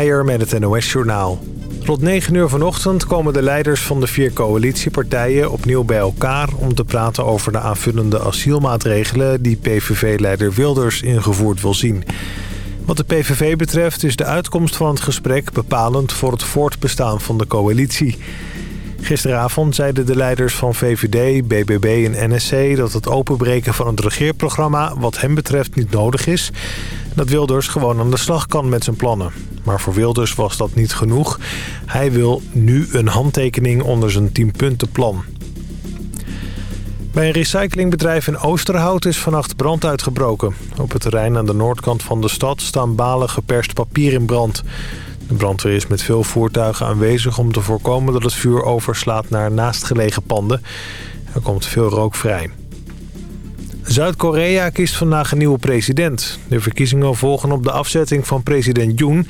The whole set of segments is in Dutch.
Met het NOS-journaal. Rond 9 uur vanochtend komen de leiders van de vier coalitiepartijen opnieuw bij elkaar... om te praten over de aanvullende asielmaatregelen die PVV-leider Wilders ingevoerd wil zien. Wat de PVV betreft is de uitkomst van het gesprek bepalend voor het voortbestaan van de coalitie. Gisteravond zeiden de leiders van VVD, BBB en NSC dat het openbreken van het regeerprogramma wat hem betreft niet nodig is. Dat Wilders gewoon aan de slag kan met zijn plannen. Maar voor Wilders was dat niet genoeg. Hij wil nu een handtekening onder zijn 10-puntenplan. Bij een recyclingbedrijf in Oosterhout is vannacht brand uitgebroken. Op het terrein aan de noordkant van de stad staan balen geperst papier in brand. De brandweer is met veel voertuigen aanwezig om te voorkomen dat het vuur overslaat naar naastgelegen panden. Er komt veel rook vrij. Zuid-Korea kiest vandaag een nieuwe president. De verkiezingen volgen op de afzetting van president Yoon...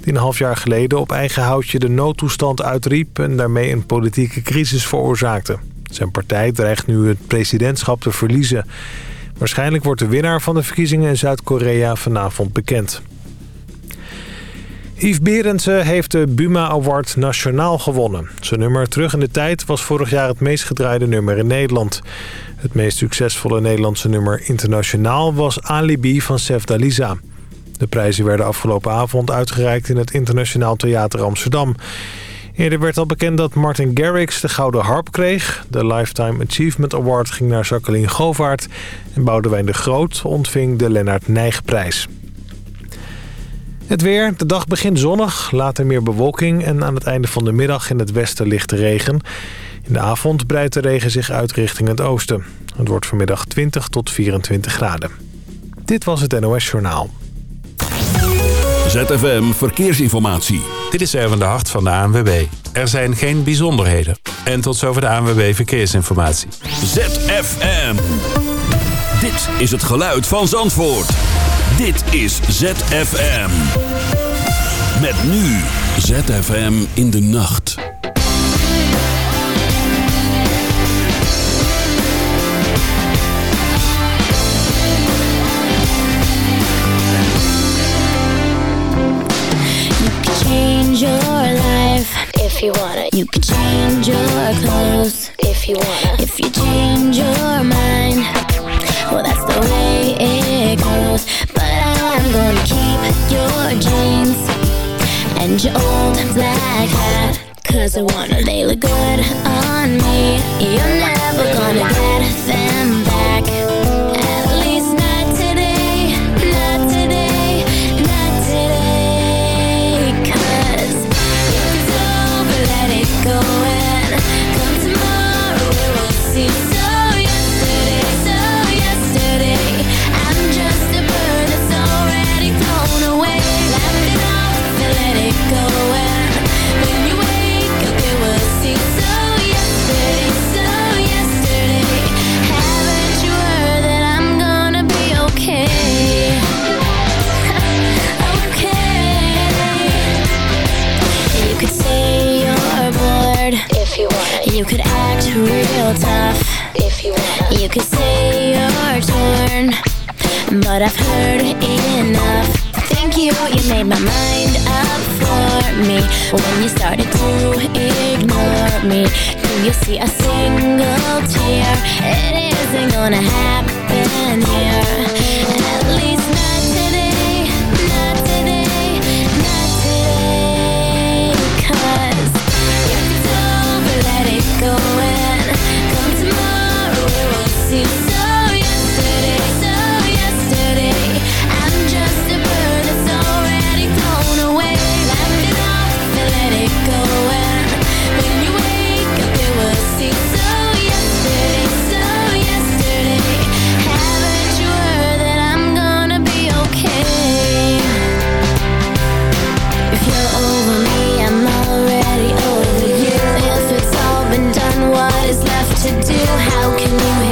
die een half jaar geleden op eigen houtje de noodtoestand uitriep... en daarmee een politieke crisis veroorzaakte. Zijn partij dreigt nu het presidentschap te verliezen. Waarschijnlijk wordt de winnaar van de verkiezingen in Zuid-Korea vanavond bekend. Yves Berendsen heeft de Buma Award nationaal gewonnen. Zijn nummer Terug in de Tijd was vorig jaar het meest gedraaide nummer in Nederland. Het meest succesvolle Nederlandse nummer internationaal was Alibi van Sef Dalisa. De prijzen werden afgelopen avond uitgereikt in het Internationaal Theater Amsterdam. Eerder werd al bekend dat Martin Garrix de Gouden Harp kreeg. De Lifetime Achievement Award ging naar Jacqueline Govaert. En Boudewijn de Groot ontving de Lennart Nijgprijs. Het weer. De dag begint zonnig, later meer bewolking... en aan het einde van de middag in het westen ligt regen. In de avond breidt de regen zich uit richting het oosten. Het wordt vanmiddag 20 tot 24 graden. Dit was het NOS Journaal. ZFM Verkeersinformatie. Dit is Erwin de Hart van de ANWB. Er zijn geen bijzonderheden. En tot zover de ANWB Verkeersinformatie. ZFM. Dit is het geluid van Zandvoort. Dit is ZFM. Met nu ZFM in de nacht. you wanna. You can change your clothes if you wanna. If you change your mind, well, that's the way it goes. But gonna keep your jeans and your old black hat. Cause I wanna, they look good on me. You're never gonna get them back. You could act real tough if you wanna. You could say you're torn, but I've heard enough. Thank you, you made my mind up for me when you started to ignore me. Do you see a single tear? It isn't gonna happen here. go. you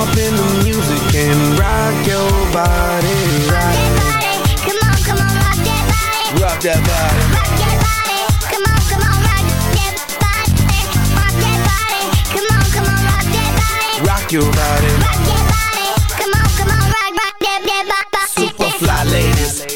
Hop in the music and rock your body. Rock that body, come on, come on, rock that body. Rock that body. Rock that body, come on, come on, rock that body. Rock that body, come on, come on, rock that body. Rock your body. Rock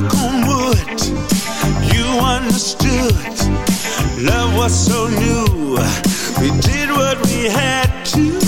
knock on wood, you understood. Love was so new, we did what we had to.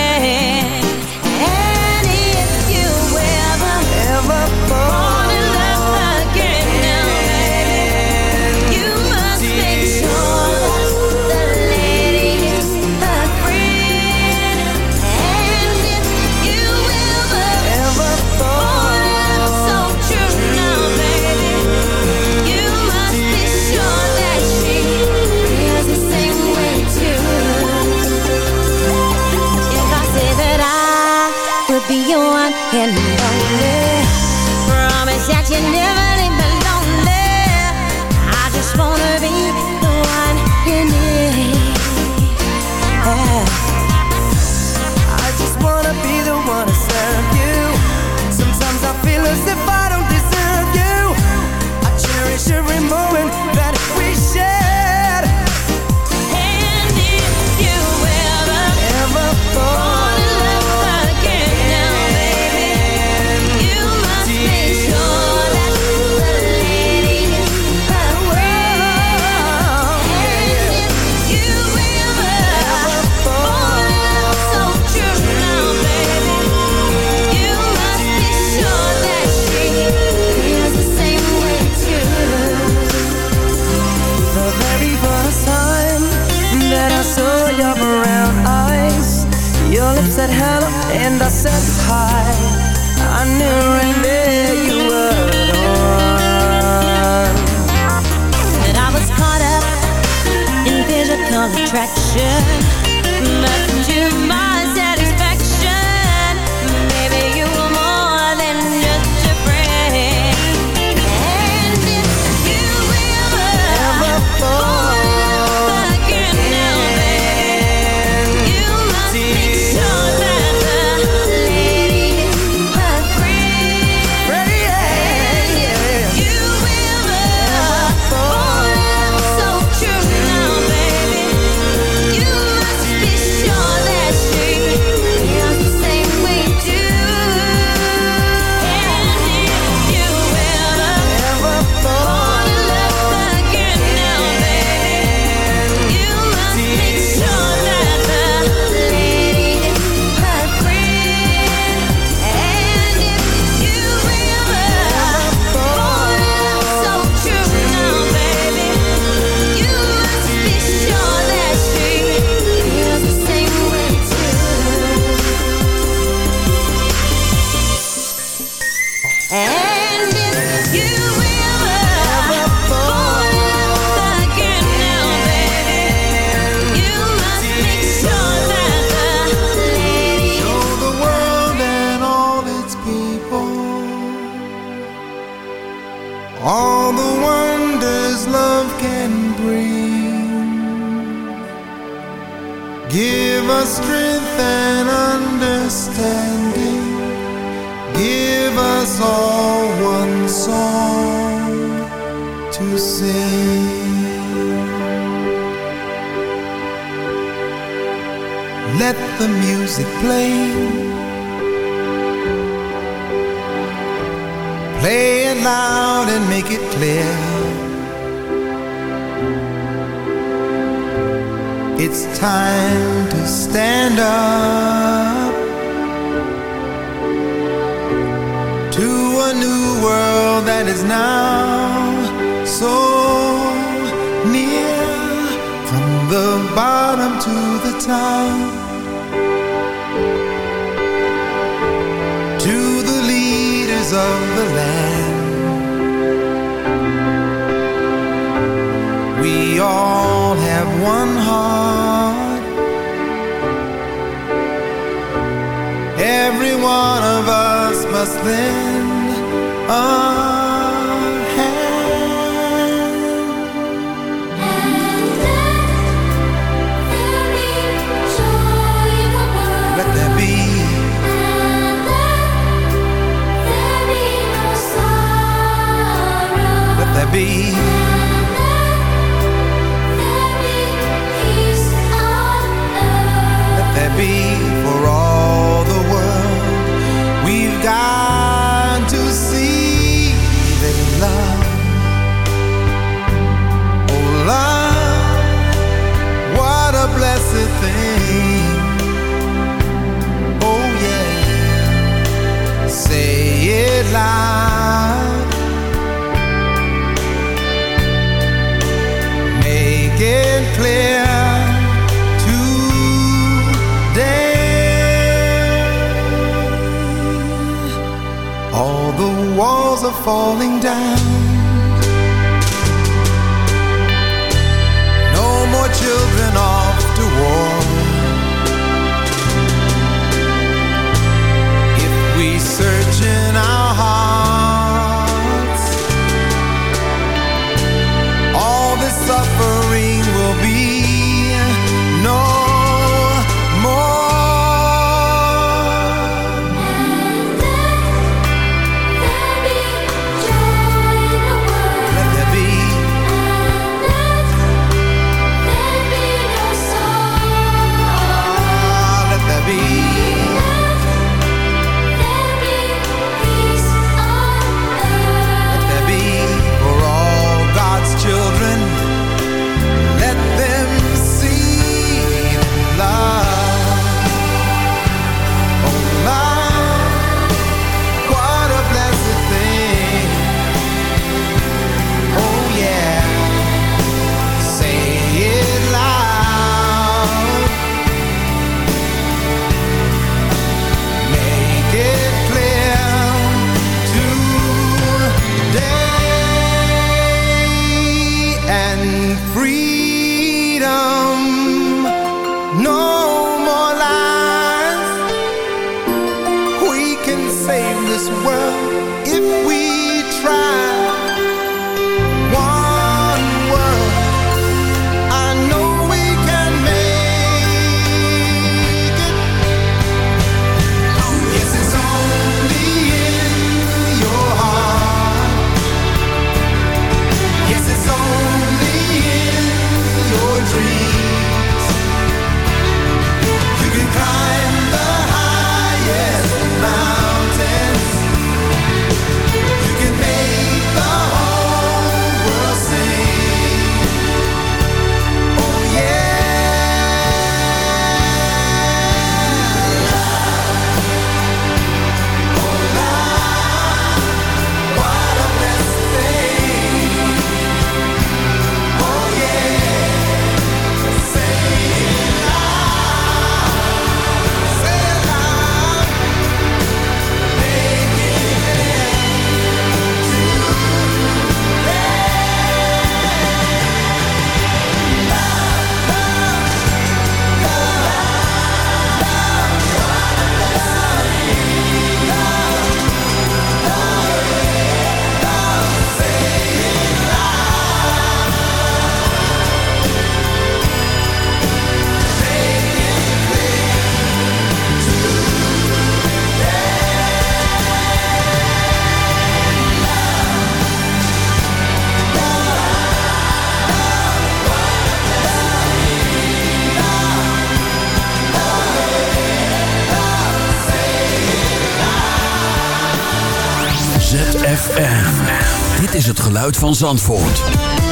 Van Zandvoort.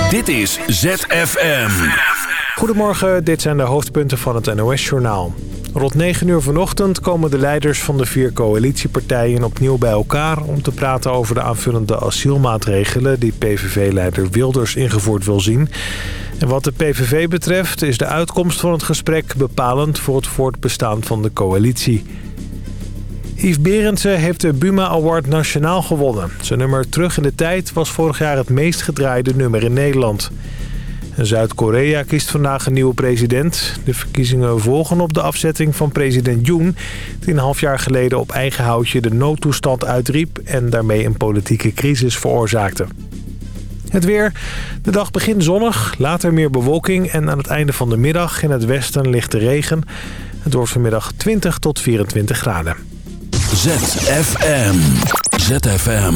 Dit is ZFM. Goedemorgen, dit zijn de hoofdpunten van het NOS-journaal. Rond 9 uur vanochtend komen de leiders van de vier coalitiepartijen opnieuw bij elkaar... om te praten over de aanvullende asielmaatregelen die PVV-leider Wilders ingevoerd wil zien. En wat de PVV betreft is de uitkomst van het gesprek bepalend voor het voortbestaan van de coalitie. Yves Berendsen heeft de Buma Award nationaal gewonnen. Zijn nummer Terug in de Tijd was vorig jaar het meest gedraaide nummer in Nederland. Zuid-Korea kiest vandaag een nieuwe president. De verkiezingen volgen op de afzetting van president Yoon... die een half jaar geleden op eigen houtje de noodtoestand uitriep... en daarmee een politieke crisis veroorzaakte. Het weer. De dag begint zonnig, later meer bewolking... en aan het einde van de middag in het westen ligt de regen. Het wordt vanmiddag 20 tot 24 graden. ZFM. ZFM.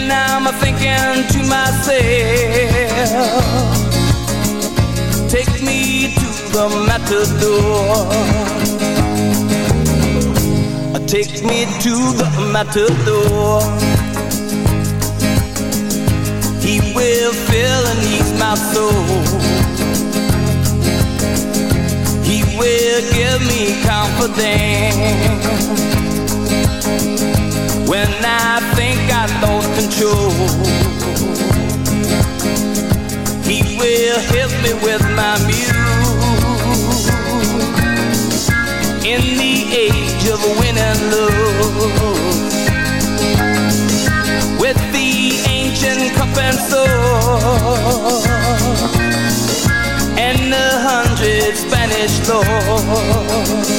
And I'm thinking to myself. Take me to the matador. Take me to the matador. He will fill and ease my soul. He will give me confidence when I think I lost control. He will help me with my muse in the age of win and lose with the ancient cup and sword and the hundred Spanish lords.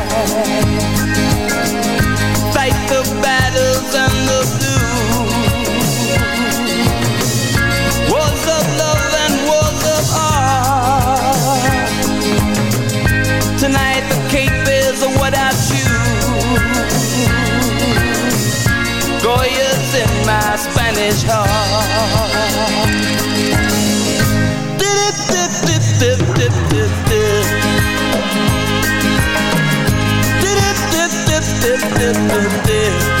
end of this